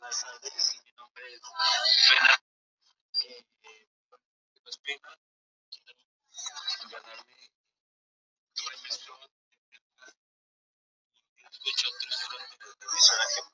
buenas tardes. Mi nombre es Fernando. Eh, eh, pues, primero, quiero ganarme el premio Strong. Escucho tres horas de televisora que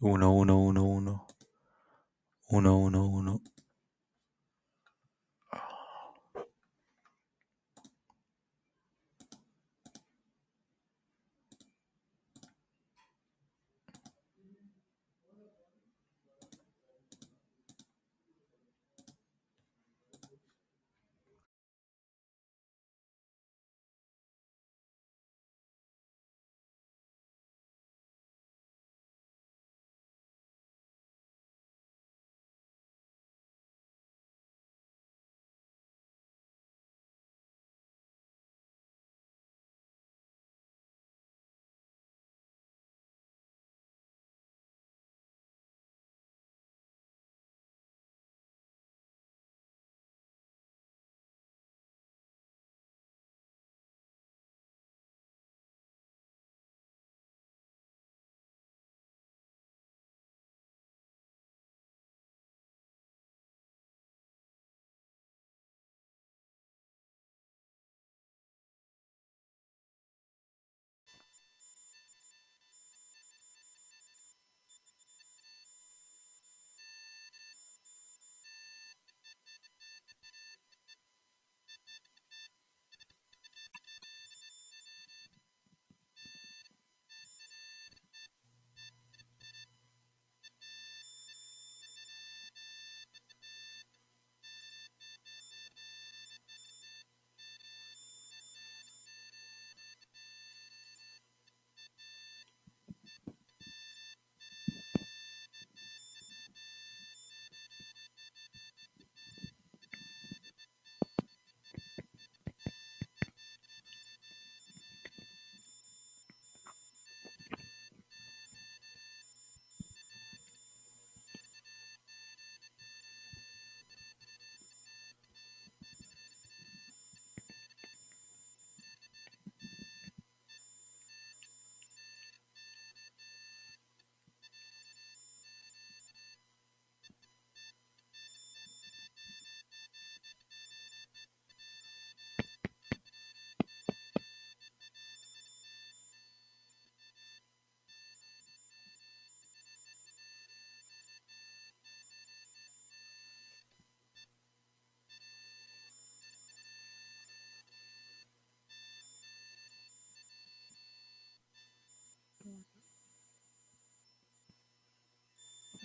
Uno, uno, uno, uno. Uno, uno, uno.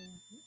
Uhum.